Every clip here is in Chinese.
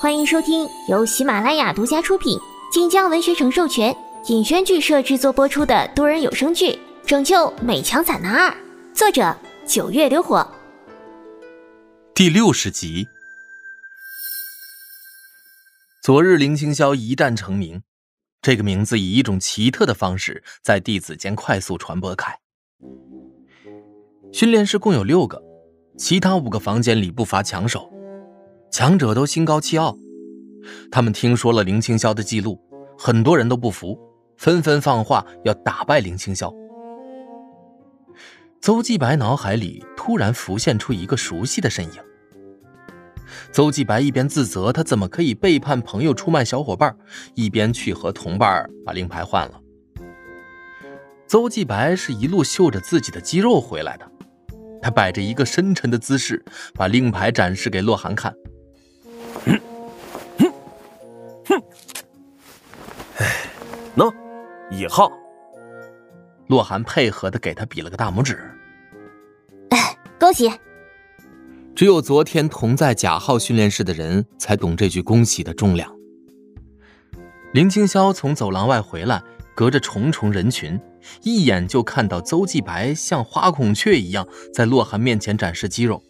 欢迎收听由喜马拉雅独家出品、晋江文学城授权、尹轩剧社制作播出的多人有声剧《拯救美强惨男二》，作者九月流火，第六十集。昨日林清霄一战成名，这个名字以一种奇特的方式在弟子间快速传播开。训练室共有六个，其他五个房间里不乏强手。强者都心高气傲，他们听说了林青霄的记录，很多人都不服，纷纷放话要打败林青霄。邹继白脑海里突然浮现出一个熟悉的身影。邹继白一边自责他怎么可以背叛朋友出卖小伙伴，一边去和同伴把令牌换了。邹继白是一路秀着自己的肌肉回来的，他摆着一个深沉的姿势，把令牌展示给洛寒看。哼！哎，喏，一号。洛寒配合的给他比了个大拇指。哎，恭喜！只有昨天同在甲号训练室的人才懂这句恭喜的重量。林青霄从走廊外回来，隔着重重人群，一眼就看到邹继白像花孔雀一样在洛寒面前展示肌肉。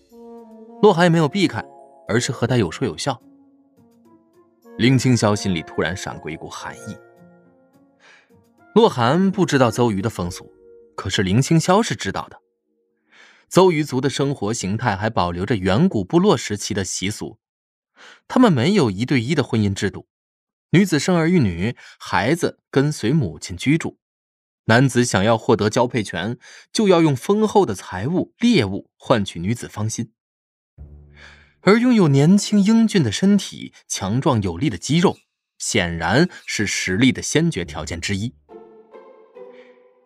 洛寒也没有避开。而是和他有说有笑。林青霄心里突然闪过一股寒意。洛寒不知道邹瑜的风俗，可是林青霄是知道的。邹瑜族的生活形态还保留着远古部落时期的习俗，他们没有一对一的婚姻制度，女子生儿育女，孩子跟随母亲居住，男子想要获得交配权，就要用丰厚的财物、猎物换取女子芳心。而拥有年轻英俊的身体、强壮有力的肌肉，显然是实力的先决条件之一。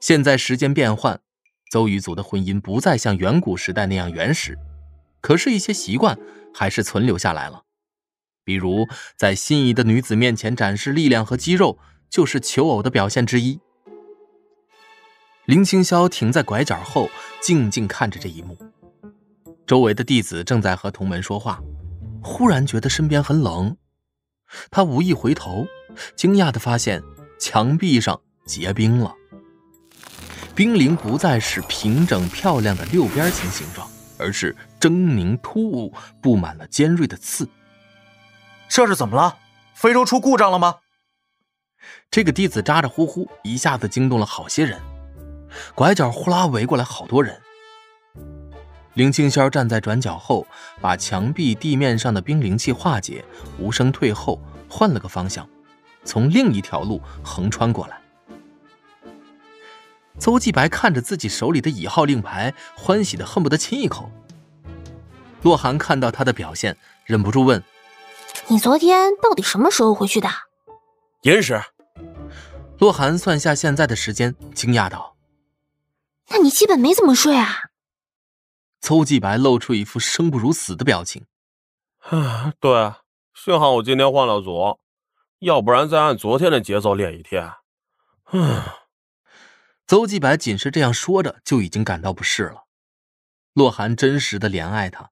现在时间变换，邹鱼族的婚姻不再像远古时代那样原始，可是，一些习惯还是存留下来了。比如，在心仪的女子面前展示力量和肌肉，就是求偶的表现之一。林青霄停在拐角后，静静看着这一幕。周围的弟子正在和同门说话，忽然觉得身边很冷，他无意回头，惊讶的发现墙壁上结冰了。冰凌不再是平整漂亮的六边形形状，而是狰狞突兀，布满了尖锐的刺。这是怎么了？非洲出故障了吗？这个弟子咋咋呼呼，一下子惊动了好些人。拐角呼啦围过来好多人。林青霄站在转角后，把墙壁、地面上的冰灵气化解，无声退后，换了个方向，从另一条路横穿过来。邹继白看着自己手里的乙号令牌，欢喜的恨不得亲一口。洛寒看到他的表现，忍不住问：“你昨天到底什么时候回去的？”寅时。洛寒算下现在的时间，惊讶道：“那你基本没怎么睡啊？”邹继白露出一副生不如死的表情。啊，对，幸好我今天换了组，要不然再按昨天的节奏练一天。嗯，邹继白仅是这样说着，就已经感到不适了。洛寒真实的怜爱他，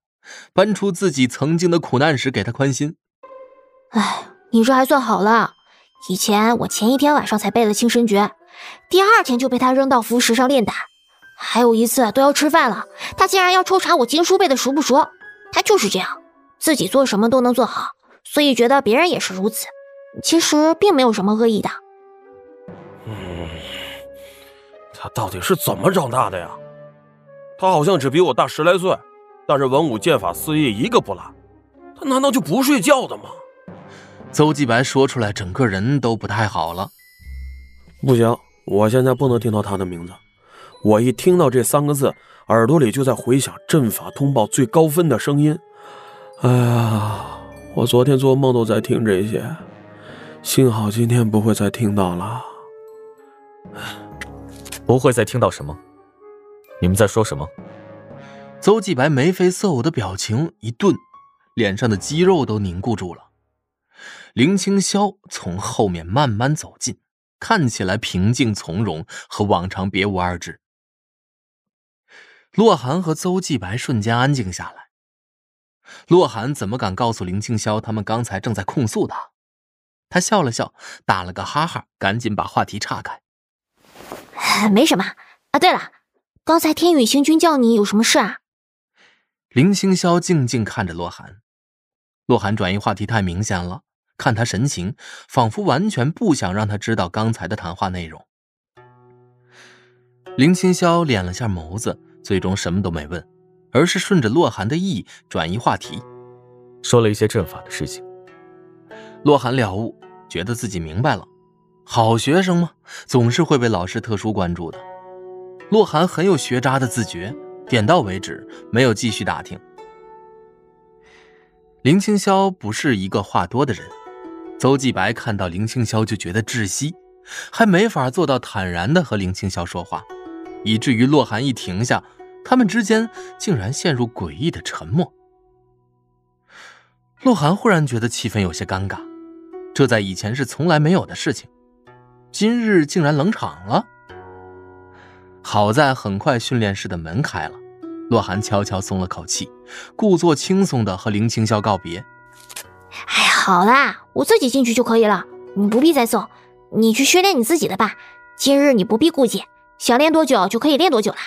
搬出自己曾经的苦难时给他宽心。哎，你这还算好了，以前我前一天晚上才背了清神诀，第二天就被他扔到浮石上练胆。还有一次都要吃饭了，他竟然要抽查我经书背的熟不熟。他就是这样，自己做什么都能做好，所以觉得别人也是如此。其实并没有什么恶意的。嗯，他到底是怎么长大的呀？他好像只比我大十来岁，但是文武剑法四艺一个不落。他难道就不睡觉的吗？邹继白说出来，整个人都不太好了。不行，我现在不能听到他的名字。我一听到这三个字，耳朵里就在回响阵法通报最高分的声音。哎呀，我昨天做梦都在听这些，幸好今天不会再听到了。不会再听到什么？你们在说什么？邹继白眉飞色舞的表情一顿，脸上的肌肉都凝固住了。林清霄从后面慢慢走近，看起来平静从容，和往常别无二致。洛寒和邹继白瞬间安静下来。洛寒怎么敢告诉林青霄他们刚才正在控诉他？他笑了笑，打了个哈哈，赶紧把话题岔开。没什么啊。对了，刚才天宇星君叫你有什么事啊？林青霄静静看着洛寒，洛寒转移话题太明显了，看他神情，仿佛完全不想让他知道刚才的谈话内容。林青霄敛了下眸子，最终什么都没问，而是顺着洛寒的意转移话题，说了一些阵法的事情。洛寒了悟，觉得自己明白了。好学生嘛，总是会被老师特殊关注的。洛寒很有学渣的自觉，点到为止，没有继续打听。林青霄不是一个话多的人，邹继白看到林青霄就觉得窒息，还没法做到坦然的和林青霄说话，以至于洛寒一停下，他们之间竟然陷入诡异的沉默。洛寒忽然觉得气氛有些尴尬。这在以前是从来没有的事情，今日竟然冷场了。好在很快训练室的门开了，洛寒悄悄松了口气，故作轻松的和林青霄告别。哎，好啦，我自己进去就可以了，你不必再送，你去训练你自己的吧。今日你不必顾忌，想练多久就可以练多久了。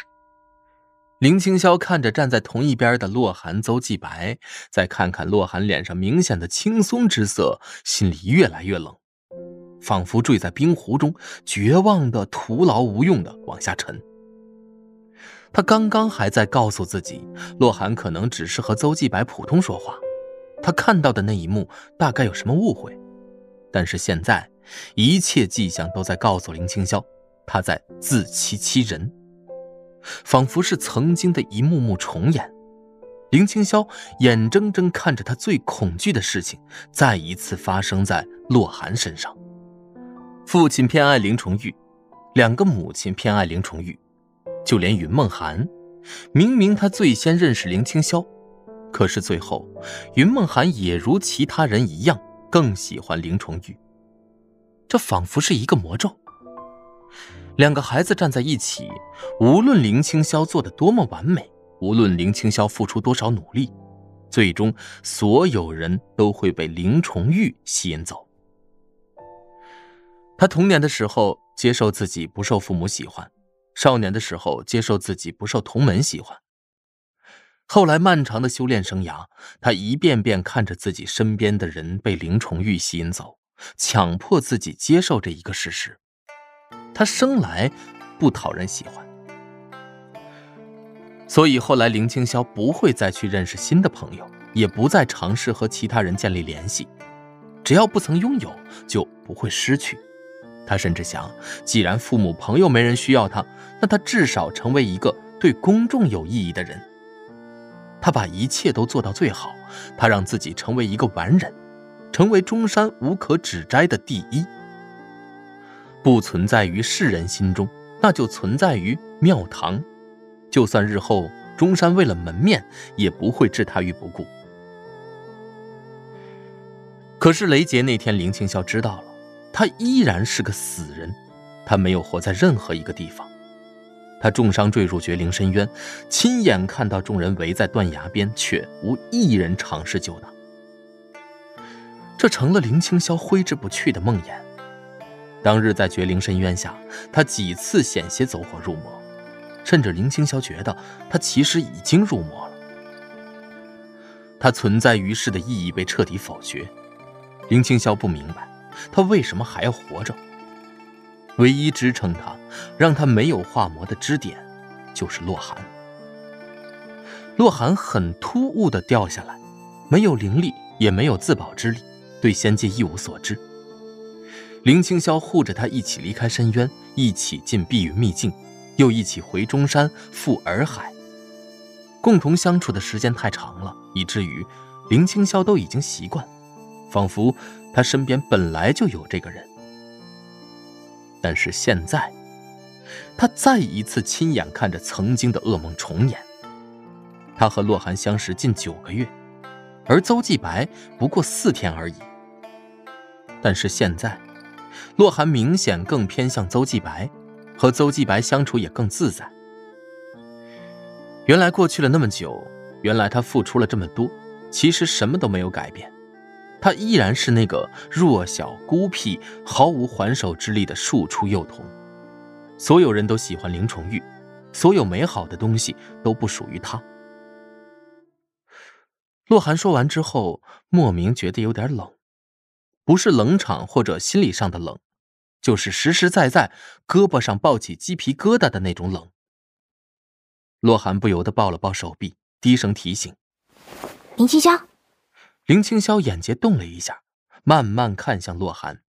林青霄看着站在同一边的洛寒、邹继白，再看看洛寒脸上明显的轻松之色，心里越来越冷，仿佛坠在冰湖中，绝望的、徒劳无用的往下沉。他刚刚还在告诉自己，洛寒可能只是和邹继白普通说话，他看到的那一幕大概有什么误会，但是现在，一切迹象都在告诉林青霄，他在自欺欺人。仿佛是曾经的一幕幕重演，林青霄眼睁睁看着他最恐惧的事情再一次发生在洛寒身上。父亲偏爱林重玉，两个母亲偏爱林重玉，就连云梦寒，明明他最先认识林青霄，可是最后，云梦寒也如其他人一样更喜欢林重玉。这仿佛是一个魔咒。两个孩子站在一起，无论林青霄做的多么完美，无论林青霄付出多少努力，最终所有人都会被林重玉吸引走。他童年的时候接受自己不受父母喜欢，少年的时候接受自己不受同门喜欢，后来漫长的修炼生涯，他一遍遍看着自己身边的人被林重玉吸引走，强迫自己接受这一个事实。他生来不讨人喜欢，所以后来林青霄不会再去认识新的朋友，也不再尝试和其他人建立联系。只要不曾拥有，就不会失去。他甚至想，既然父母朋友没人需要他，那他至少成为一个对公众有意义的人。他把一切都做到最好，他让自己成为一个完人，成为中山无可指摘的第一。不存在于世人心中，那就存在于庙堂。就算日后中山为了门面，也不会置他于不顾。可是雷劫那天，林青霄知道了，他依然是个死人，他没有活在任何一个地方。他重伤坠入绝灵深渊，亲眼看到众人围在断崖边，却无一人尝试救他。这成了林青霄挥之不去的梦魇。当日在绝灵深渊下，他几次险些走火入魔，甚至林青霄觉得他其实已经入魔了。他存在于世的意义被彻底否决。林青霄不明白，他为什么还要活着。唯一支撑他、让他没有化魔的支点，就是洛寒。洛寒很突兀的掉下来，没有灵力，也没有自保之力，对仙界一无所知。林青霄护着他一起离开深渊，一起进碧云秘境，又一起回中山赴洱海。共同相处的时间太长了，以至于林青霄都已经习惯，仿佛他身边本来就有这个人。但是现在，他再一次亲眼看着曾经的噩梦重演。他和洛寒相识近九个月，而邹继白不过四天而已。但是现在。洛寒明显更偏向邹继白，和邹继白相处也更自在。原来过去了那么久，原来他付出了这么多，其实什么都没有改变，他依然是那个弱小、孤僻、毫无还手之力的庶出幼童。所有人都喜欢林崇玉，所有美好的东西都不属于他。洛寒说完之后，莫名觉得有点冷，不是冷场或者心理上的冷，就是实实在在胳膊上抱起鸡皮疙瘩的那种冷。洛寒不由得抱了抱手臂，低声提醒：“林青霄。”林青霄眼睫动了一下，慢慢看向洛寒。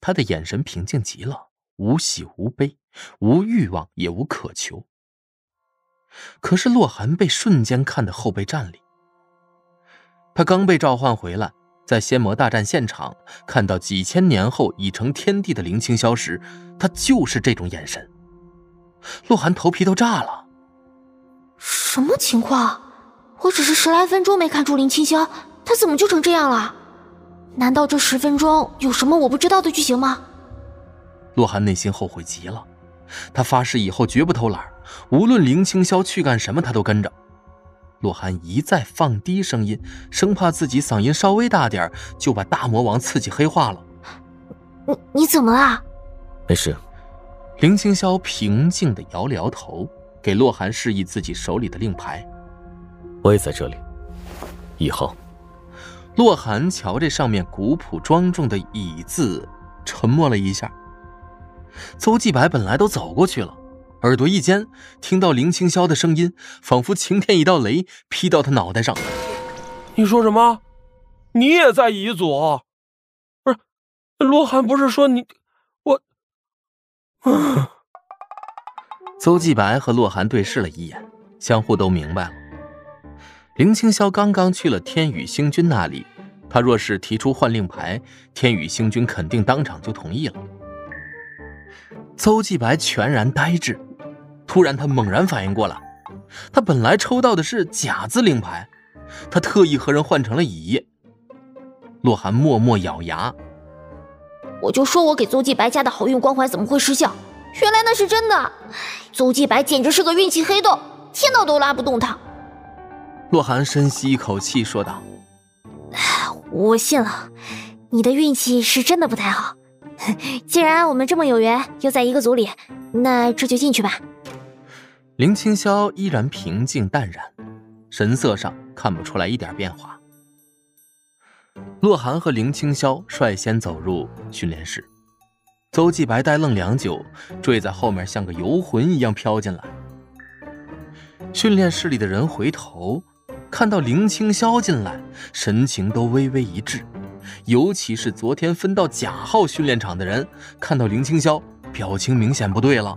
他的眼神平静极了，无喜无悲，无欲望也无渴求。可是洛寒被瞬间看得后背站栗。他刚被召唤回来，在仙魔大战现场看到几千年后已成天地的林青霄时，他就是这种眼神。洛寒头皮都炸了。什么情况？我只是十来分钟没看出林青霄，他怎么就成这样了？难道这十分钟有什么我不知道的剧情吗？洛寒内心后悔极了，他发誓以后绝不偷懒，无论林青霄去干什么，他都跟着。洛寒一再放低声音，生怕自己嗓音稍微大点就把大魔王刺激黑化了。你你怎么了？没事。林青霄平静的摇了摇头，给洛寒示意自己手里的令牌。我也在这里。一号。洛寒瞧这上面古朴庄重的“乙”字，沉默了一下。邹继白本来都走过去了。耳朵一尖，听到林青霄的声音，仿佛晴天一道雷劈到他脑袋上。你说什么？你也在乙组？不是，罗涵不是说你我？邹继白和洛寒对视了一眼，相互都明白了。林青霄刚刚去了天宇星君那里，他若是提出换令牌，天宇星君肯定当场就同意了。邹继白全然呆滞。突然，他猛然反应过来，他本来抽到的是甲字令牌，他特意和人换成了乙。洛寒默默咬牙，我就说我给邹继白加的好运光环怎么会失效？原来那是真的！邹继白简直是个运气黑洞，天道都拉不动他。洛寒深吸一口气说道：“我信了，你的运气是真的不太好。既然我们这么有缘，又在一个组里，那这就进去吧。”林青霄依然平静淡然，神色上看不出来一点变化。洛寒和林青霄率先走入训练室，邹继白呆愣良久，坠在后面，像个游魂一样飘进来。训练室里的人回头看到林青霄进来，神情都微微一滞，尤其是昨天分到甲号训练场的人，看到林青霄，表情明显不对了。